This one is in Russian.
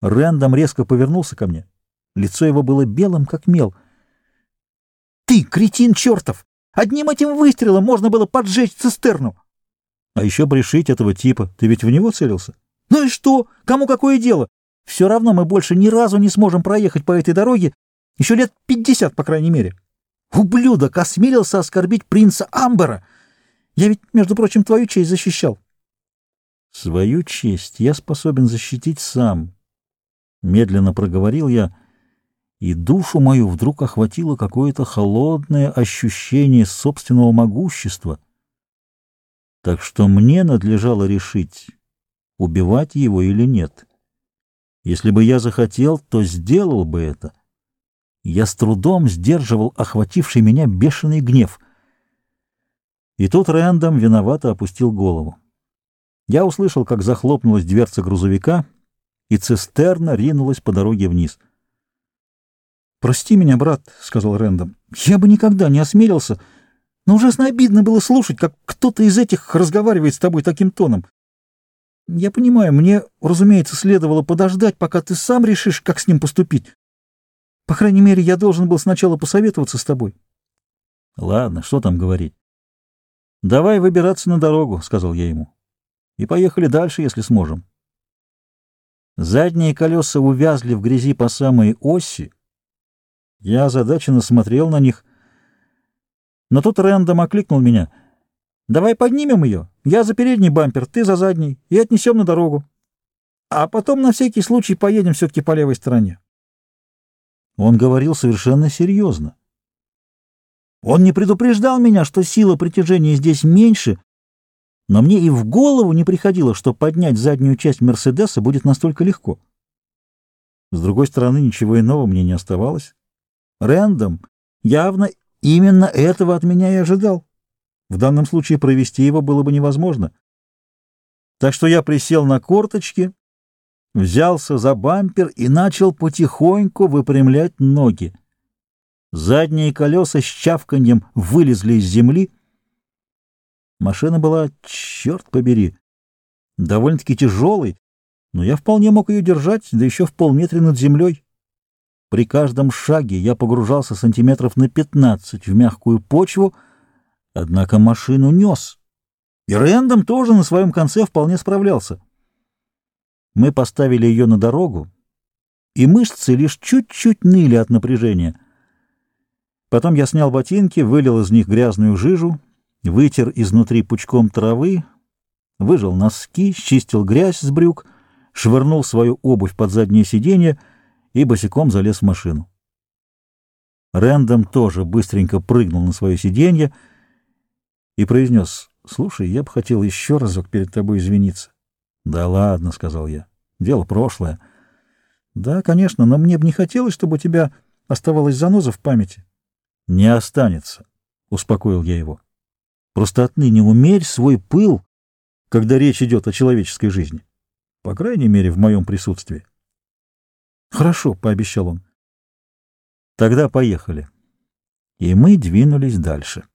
Рэндом резко повернулся ко мне. Лицо его было белым, как мел. «Ты, кретин чертов! Одним этим выстрелом можно было поджечь цистерну!» «А еще пришить этого типа. Ты ведь в него целился?» «Ну и что? Кому какое дело? Все равно мы больше ни разу не сможем проехать по этой дороге, еще лет пятьдесят, по крайней мере. Ублюдок осмелился оскорбить принца Амбера. Я ведь, между прочим, твою честь защищал». «Свою честь я способен защитить сам», Медленно проговорил я, и душу мою вдруг охватило какое-то холодное ощущение собственного могущества. Так что мне надлежало решить, убивать его или нет. Если бы я захотел, то сделал бы это. Я с трудом сдерживал охвативший меня бешеный гнев. И тут Рэндом виновато опустил голову. Я услышал, как захлопнулась дверца грузовика — и цистерна ринулась по дороге вниз. «Прости меня, брат», — сказал Рэндом. «Я бы никогда не осмелился, но ужасно обидно было слушать, как кто-то из этих разговаривает с тобой таким тоном. Я понимаю, мне, разумеется, следовало подождать, пока ты сам решишь, как с ним поступить. По крайней мере, я должен был сначала посоветоваться с тобой». «Ладно, что там говорить?» «Давай выбираться на дорогу», — сказал я ему. «И поехали дальше, если сможем». Задние колеса увязли в грязи по самой оси. Я озадаченно смотрел на них. Но тут Рэндом окликнул меня. «Давай поднимем ее. Я за передний бампер, ты за задний, и отнесем на дорогу. А потом на всякий случай поедем все-таки по левой стороне». Он говорил совершенно серьезно. Он не предупреждал меня, что сила притяжения здесь меньше, но мне и в голову не приходило, что поднять заднюю часть «Мерседеса» будет настолько легко. С другой стороны, ничего иного мне не оставалось. Рэндом явно именно этого от меня и ожидал. В данном случае провести его было бы невозможно. Так что я присел на корточки, взялся за бампер и начал потихоньку выпрямлять ноги. Задние колеса с чавканьем вылезли из земли — Машина была, черт побери, довольно-таки тяжелой, но я вполне мог ее держать, да еще в полметра над землей. При каждом шаге я погружался сантиметров на пятнадцать в мягкую почву, однако машину нес. И Рэндом тоже на своем конце вполне справлялся. Мы поставили ее на дорогу, и мышцы лишь чуть-чуть ныли от напряжения. Потом я снял ботинки, вылил из них грязную жижу, вытер изнутри пучком травы, выжал носки, чистил грязь с брюк, швырнул свою обувь под заднее сиденье и босиком залез в машину. Рэндом тоже быстренько прыгнул на свое сиденье и произнес, «Слушай, я бы хотел еще разок перед тобой извиниться». «Да ладно», — сказал я, — «дело прошлое». «Да, конечно, но мне бы не хотелось, чтобы у тебя оставалась заноза в памяти». «Не останется», — успокоил я его. Просто отныне умерь свой пыл, когда речь идет о человеческой жизни. По крайней мере, в моем присутствии. Хорошо, — пообещал он. Тогда поехали. И мы двинулись дальше.